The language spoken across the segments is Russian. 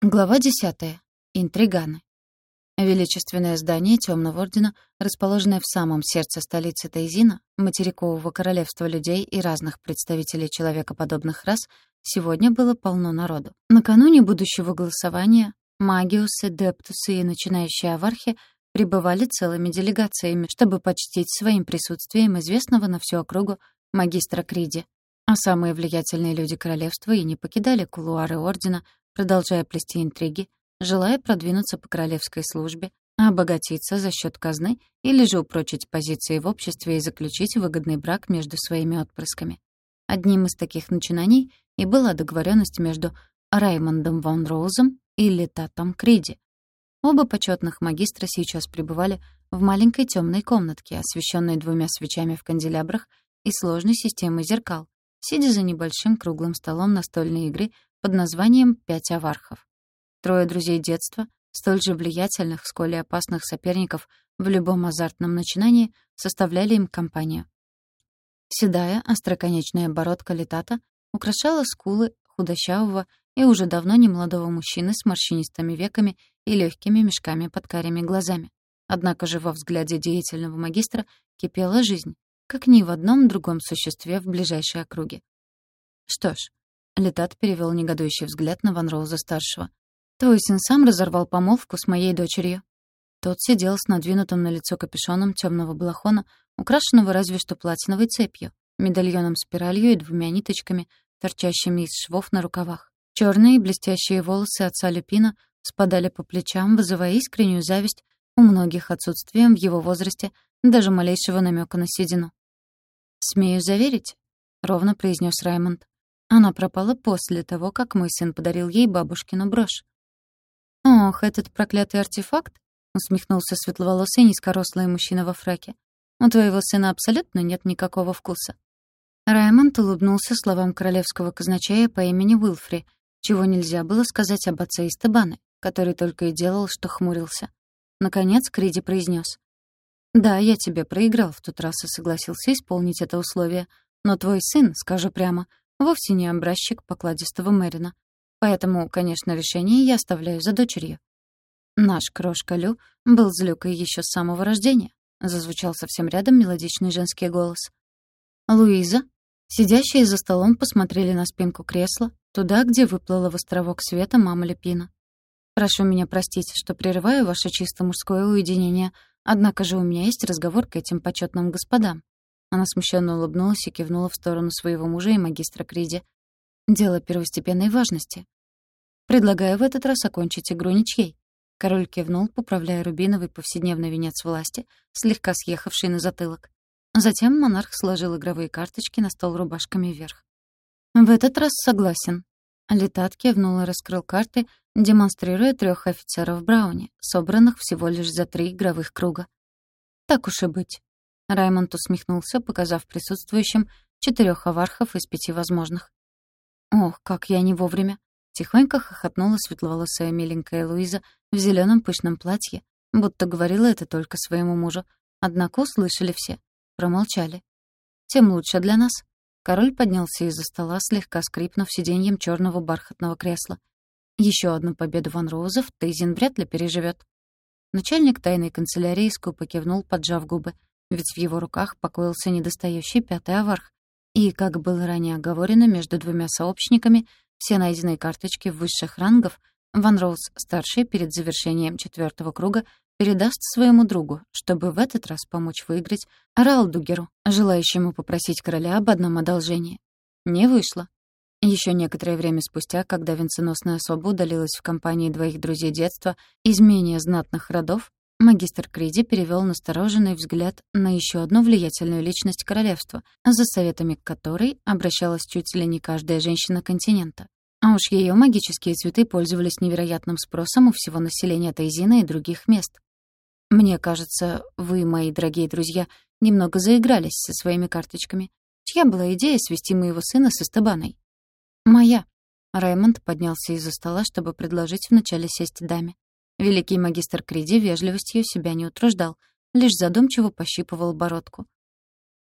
Глава 10. Интриганы. Величественное здание Темного Ордена, расположенное в самом сердце столицы Тайзина, материкового королевства людей и разных представителей человекоподобных рас, сегодня было полно народу. Накануне будущего голосования магиусы, дептусы и начинающие авархи прибывали целыми делегациями, чтобы почтить своим присутствием известного на всю округу магистра Криди. А самые влиятельные люди королевства и не покидали кулуары Ордена — продолжая плести интриги, желая продвинуться по королевской службе, обогатиться за счет казны или же упрочить позиции в обществе и заключить выгодный брак между своими отпрысками. Одним из таких начинаний и была договоренность между Раймондом Ван Роузом и Летатом Криди. Оба почетных магистра сейчас пребывали в маленькой темной комнатке, освещенной двумя свечами в канделябрах и сложной системой зеркал, сидя за небольшим круглым столом настольной игры под названием «Пять авархов». Трое друзей детства, столь же влиятельных, сколь и опасных соперников в любом азартном начинании, составляли им компанию. Седая, остроконечная бородка летата украшала скулы худощавого и уже давно немолодого мужчины с морщинистыми веками и легкими мешками под карими глазами. Однако же во взгляде деятельного магистра кипела жизнь, как ни в одном другом существе в ближайшей округе. Что ж, Летат перевел негодующий взгляд на Ван Роуза-старшего. «Твой сын сам разорвал помолвку с моей дочерью». Тот сидел с надвинутым на лицо капюшоном темного балахона, украшенного разве что платиновой цепью, медальоном спиралью и двумя ниточками, торчащими из швов на рукавах. Черные блестящие волосы отца Люпина спадали по плечам, вызывая искреннюю зависть у многих отсутствием в его возрасте даже малейшего намека на седину. «Смею заверить», — ровно произнес Раймонд. Она пропала после того, как мой сын подарил ей бабушкину брошь. «Ох, этот проклятый артефакт!» — усмехнулся светловолосый низкорослый мужчина во фраке. «У твоего сына абсолютно нет никакого вкуса». Раймонд улыбнулся словам королевского казначея по имени Уилфри, чего нельзя было сказать об отце Истебаны, который только и делал, что хмурился. Наконец Криди произнес: «Да, я тебе проиграл в тот раз и согласился исполнить это условие, но твой сын, скажу прямо, вовсе не образчик покладистого Мэрина. Поэтому, конечно, решение я оставляю за дочерью. Наш крошка Лю был злюкой еще с самого рождения. Зазвучал совсем рядом мелодичный женский голос. Луиза, сидящие за столом, посмотрели на спинку кресла, туда, где выплыла в островок света мама Лепина. «Прошу меня простить, что прерываю ваше чисто мужское уединение, однако же у меня есть разговор к этим почетным господам. Она смущенно улыбнулась и кивнула в сторону своего мужа и магистра Криди. «Дело первостепенной важности. Предлагаю в этот раз окончить игру ничьей». Король кивнул, поправляя рубиновый повседневный венец власти, слегка съехавший на затылок. Затем монарх сложил игровые карточки на стол рубашками вверх. «В этот раз согласен». Летат кивнул и раскрыл карты, демонстрируя трех офицеров Брауни, собранных всего лишь за три игровых круга. «Так уж и быть. Раймонд усмехнулся, показав присутствующим четырех авархов из пяти возможных. «Ох, как я не вовремя!» Тихонько хохотнула светловолосая миленькая Луиза в зеленом пышном платье, будто говорила это только своему мужу. Однако услышали все. Промолчали. «Тем лучше для нас». Король поднялся из-за стола, слегка скрипнув сиденьем черного бархатного кресла. Еще одну победу Ван Роузов Тейзин вряд ли переживет. Начальник тайной канцелярии скупо кивнул, поджав губы — ведь в его руках покоился недостающий пятый аварх. И, как было ранее оговорено между двумя сообщниками, все найденные карточки высших рангов Ван Роуз-старший перед завершением четвертого круга передаст своему другу, чтобы в этот раз помочь выиграть Ралдугеру, желающему попросить короля об одном одолжении. Не вышло. Еще некоторое время спустя, когда венценосная особа удалилась в компании двоих друзей детства из менее знатных родов, Магистр Криди перевел настороженный взгляд на еще одну влиятельную личность королевства, за советами к которой обращалась чуть ли не каждая женщина континента. А уж ее магические цветы пользовались невероятным спросом у всего населения Тайзина и других мест. Мне кажется, вы, мои дорогие друзья, немного заигрались со своими карточками. Чья была идея свести моего сына с Эстебаной? Моя. Раймонд поднялся из-за стола, чтобы предложить вначале сесть даме. Великий магистр Криди вежливостью себя не утруждал, лишь задумчиво пощипывал бородку.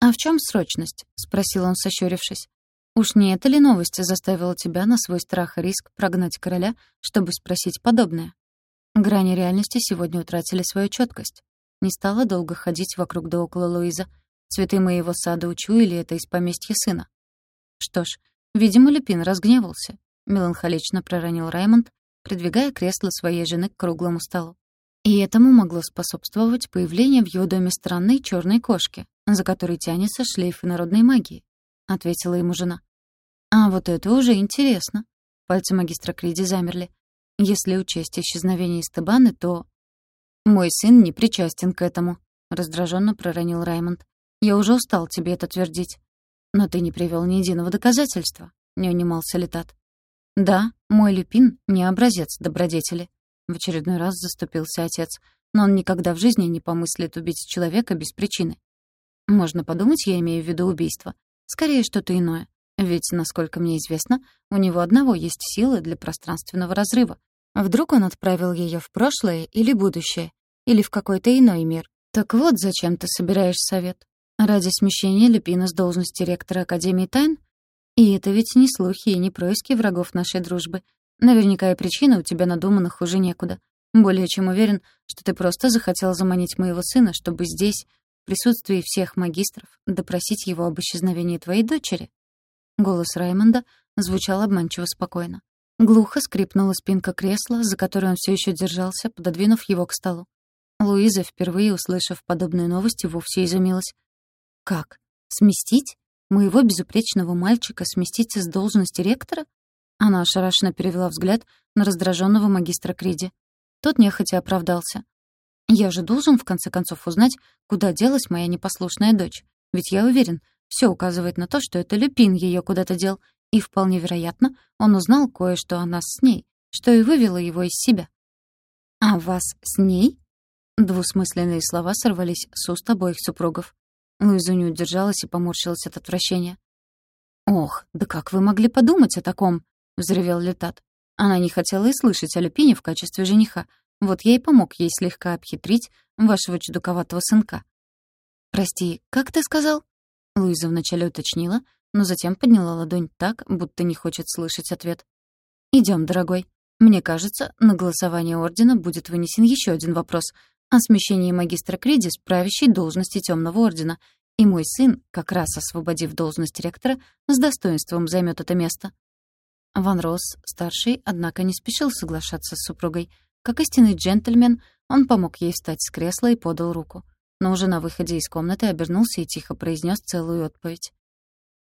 «А в чем срочность?» — спросил он, сощурившись. Уж не эта ли новость заставила тебя на свой страх и риск прогнать короля, чтобы спросить подобное? Грани реальности сегодня утратили свою четкость. Не стала долго ходить вокруг да около Луиза. Цветы моего сада учуяли это из поместья сына. Что ж, видимо, Люпин разгневался. Меланхолично проронил Раймонд, придвигая кресло своей жены к круглому столу. И этому могло способствовать появление в его доме странной черной кошки, за которой тянется шлейф народной магии, — ответила ему жена. А вот это уже интересно. Пальцы магистра Криди замерли. Если учесть исчезновение Стебаны, то... «Мой сын не причастен к этому», — раздраженно проронил Раймонд. «Я уже устал тебе это твердить». «Но ты не привел ни единого доказательства», — не унимался Летат. «Да, мой Люпин — не образец добродетели», — в очередной раз заступился отец, «но он никогда в жизни не помыслит убить человека без причины. Можно подумать, я имею в виду убийство. Скорее, что-то иное. Ведь, насколько мне известно, у него одного есть силы для пространственного разрыва. Вдруг он отправил ее в прошлое или будущее, или в какой-то иной мир. Так вот, зачем ты собираешь совет? Ради смещения Люпина с должности ректора Академии Тайн? И это ведь не слухи и не происки врагов нашей дружбы. Наверняка и причина у тебя надуманных уже некуда. Более чем уверен, что ты просто захотел заманить моего сына, чтобы здесь, в присутствии всех магистров, допросить его об исчезновении твоей дочери. Голос Раймонда звучал обманчиво спокойно. Глухо скрипнула спинка кресла, за которой он все еще держался, пододвинув его к столу. Луиза, впервые услышав подобные новости, вовсе изумилась. «Как? Сместить? Моего безупречного мальчика сместить с должности ректора?» Она ошарашенно перевела взгляд на раздраженного магистра Криди. Тот нехотя оправдался. «Я же должен, в конце концов, узнать, куда делась моя непослушная дочь. Ведь я уверен, все указывает на то, что это Люпин ее куда-то дел, и вполне вероятно, он узнал кое-что о нас с ней, что и вывело его из себя. «А вас с ней?» Двусмысленные слова сорвались с уст обоих супругов. Луиза не удержалась и поморщилась от отвращения. «Ох, да как вы могли подумать о таком?» — взревел Летат. Она не хотела и слышать о Люпине в качестве жениха. Вот я и помог ей слегка обхитрить вашего чудаковатого сынка. «Прости, как ты сказал?» Луиза вначале уточнила, но затем подняла ладонь так, будто не хочет слышать ответ. Идем, дорогой. Мне кажется, на голосование Ордена будет вынесен еще один вопрос о смещении магистра Криди с правящей должности Темного Ордена, и мой сын, как раз освободив должность ректора, с достоинством займет это место. Ван Росс, старший, однако не спешил соглашаться с супругой. Как истинный джентльмен, он помог ей встать с кресла и подал руку но уже на выходе из комнаты обернулся и тихо произнес целую отповедь.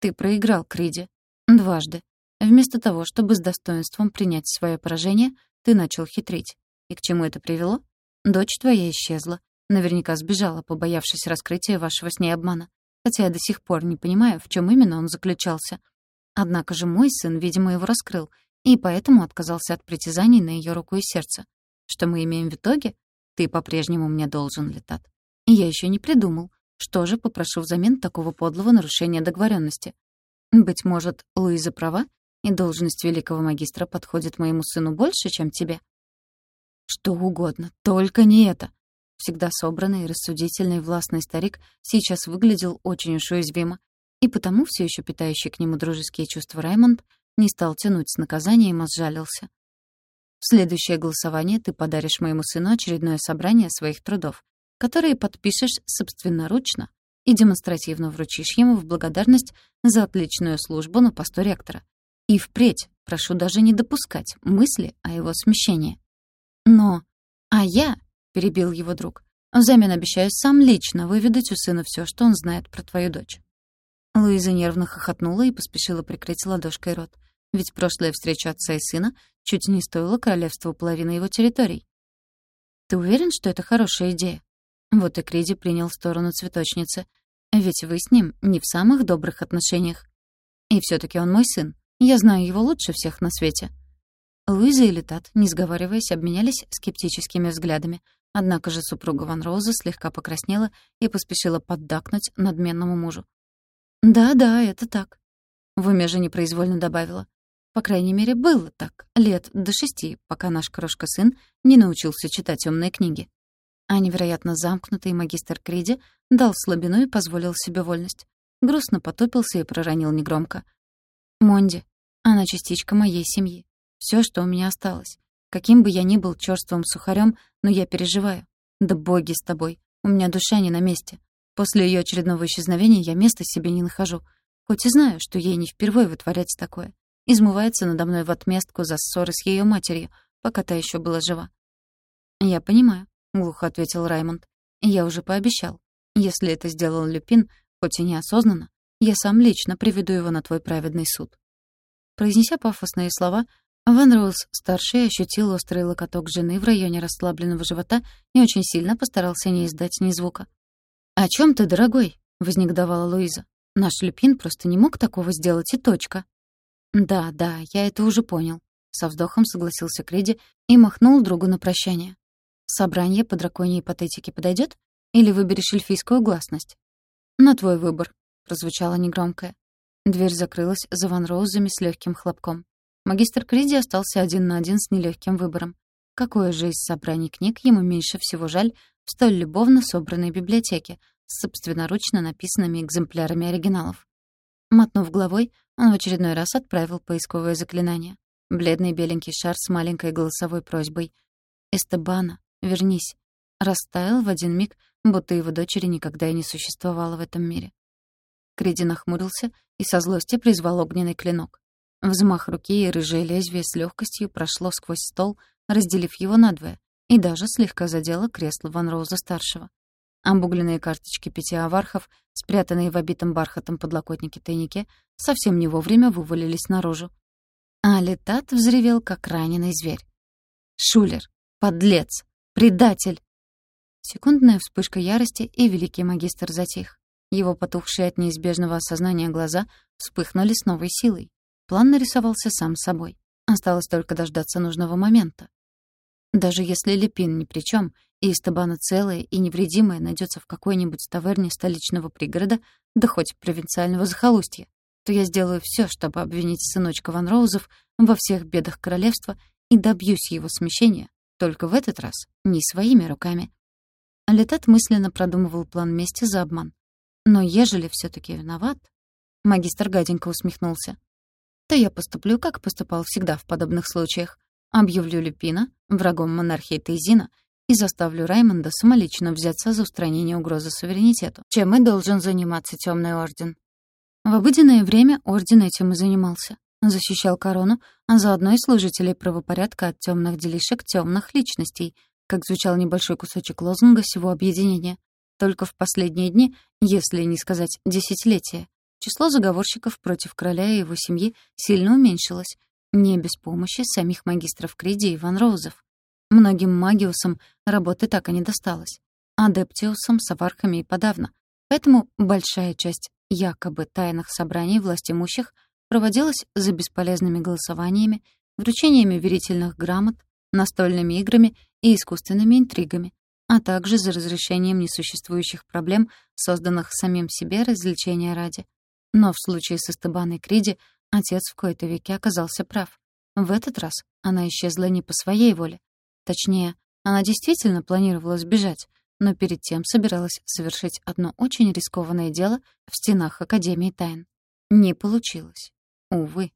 «Ты проиграл, Криди. Дважды. Вместо того, чтобы с достоинством принять свое поражение, ты начал хитрить. И к чему это привело? Дочь твоя исчезла. Наверняка сбежала, побоявшись раскрытия вашего с ней обмана. Хотя я до сих пор не понимаю, в чем именно он заключался. Однако же мой сын, видимо, его раскрыл, и поэтому отказался от притязаний на ее руку и сердце. Что мы имеем в итоге? Ты по-прежнему мне должен, Летат. Я еще не придумал, что же попрошу взамен такого подлого нарушения договоренности. Быть может, Луиза права, и должность великого магистра подходит моему сыну больше, чем тебе? Что угодно, только не это. Всегда собранный, рассудительный, властный старик сейчас выглядел очень уж уязвимо, и потому все еще питающий к нему дружеские чувства Раймонд не стал тянуть с наказанием, а сжалился. В следующее голосование ты подаришь моему сыну очередное собрание своих трудов, которые подпишешь собственноручно и демонстративно вручишь ему в благодарность за отличную службу на посту ректора. И впредь прошу даже не допускать мысли о его смещении. Но... А я, — перебил его друг, — взамен обещаю сам лично выведать у сына все, что он знает про твою дочь. Луиза нервно хохотнула и поспешила прикрыть ладошкой рот. Ведь прошлая встреча отца и сына чуть не стоила королевству половины его территорий. «Ты уверен, что это хорошая идея?» Вот и Криди принял сторону цветочницы. Ведь вы с ним не в самых добрых отношениях. И все таки он мой сын. Я знаю его лучше всех на свете. Луиза и Летат, не сговариваясь, обменялись скептическими взглядами. Однако же супруга Ван Роуза слегка покраснела и поспешила поддакнуть надменному мужу. «Да-да, это так». В уме же непроизвольно добавила. По крайней мере, было так, лет до шести, пока наш крошка-сын не научился читать умные книги. А невероятно замкнутый магистр Криди дал слабину и позволил себе вольность. Грустно потупился и проронил негромко. Монди. Она частичка моей семьи. Все, что у меня осталось. Каким бы я ни был чёрствым сухарем, но я переживаю. Да боги с тобой. У меня душа не на месте. После ее очередного исчезновения я места себе не нахожу. Хоть и знаю, что ей не впервые вытворять такое. Измывается надо мной в отместку за ссоры с ее матерью, пока та еще была жива. «Я понимаю», — глухо ответил Раймонд. «Я уже пообещал. Если это сделал Люпин, хоть и неосознанно, я сам лично приведу его на твой праведный суд». Произнеся пафосные слова, Ван Роуз-старший ощутил острый локоток жены в районе расслабленного живота и очень сильно постарался не издать ни звука. «О чем ты, дорогой?» — вознегодовала Луиза. «Наш Люпин просто не мог такого сделать, и точка». «Да, да, я это уже понял», — со вздохом согласился Креди и махнул другу на прощание. «Собрание по драконьей патетике подойдет? Или выберешь эльфийскую гласность?» «На твой выбор», — прозвучало негромкое. Дверь закрылась за Ван Роузами с легким хлопком. Магистр Криди остался один на один с нелегким выбором. Какое же из собраний книг ему меньше всего жаль в столь любовно собранной библиотеке с собственноручно написанными экземплярами оригиналов? Мотнув головой, он в очередной раз отправил поисковое заклинание. Бледный беленький шар с маленькой голосовой просьбой. «Эстебана, вернись!» Растаял в один миг, будто его дочери никогда и не существовало в этом мире. Криди нахмурился и со злости призвал огненный клинок. Взмах руки и рыжее лезвие с легкостью прошло сквозь стол, разделив его надвое, и даже слегка задело кресло Ван Роуза-старшего. Обугленные карточки пяти авархов, спрятанные в обитом бархатом подлокотнике тайнике, совсем не вовремя вывалились наружу. А летат взревел, как раненый зверь. «Шулер! Подлец! Предатель!» Секундная вспышка ярости, и великий магистр затих. Его потухшие от неизбежного осознания глаза вспыхнули с новой силой. План нарисовался сам собой. Осталось только дождаться нужного момента. Даже если Лепин ни при чем, и Истабана целая и невредимая найдется в какой-нибудь таверне столичного пригорода, да хоть провинциального захолустья, то я сделаю все, чтобы обвинить сыночка Ван Роузов во всех бедах королевства и добьюсь его смещения, только в этот раз не своими руками. Летат мысленно продумывал план мести за обман. Но ежели все таки виноват... Магистр гаденько усмехнулся то я поступлю, как поступал всегда в подобных случаях. Объявлю Люпина врагом монархии Тейзина и заставлю Раймонда самолично взяться за устранение угрозы суверенитету, чем и должен заниматься Темный Орден. В обыденное время Орден этим и занимался. Защищал корону, а заодно и служителей правопорядка от темных делишек темных личностей, как звучал небольшой кусочек лозунга всего объединения. Только в последние дни, если не сказать десятилетия, Число заговорщиков против короля и его семьи сильно уменьшилось, не без помощи самих магистров Криди и Ван Роузов. Многим магиусам работы так и не досталось. Адептиусам, савархами и подавно. Поэтому большая часть якобы тайных собраний властимущих проводилась за бесполезными голосованиями, вручениями верительных грамот, настольными играми и искусственными интригами, а также за разрешением несуществующих проблем, созданных самим себе развлечения ради. Но в случае с Эстебаной Криди отец в кои-то веке оказался прав. В этот раз она исчезла не по своей воле. Точнее, она действительно планировала сбежать, но перед тем собиралась совершить одно очень рискованное дело в стенах Академии тайн. Не получилось. Увы.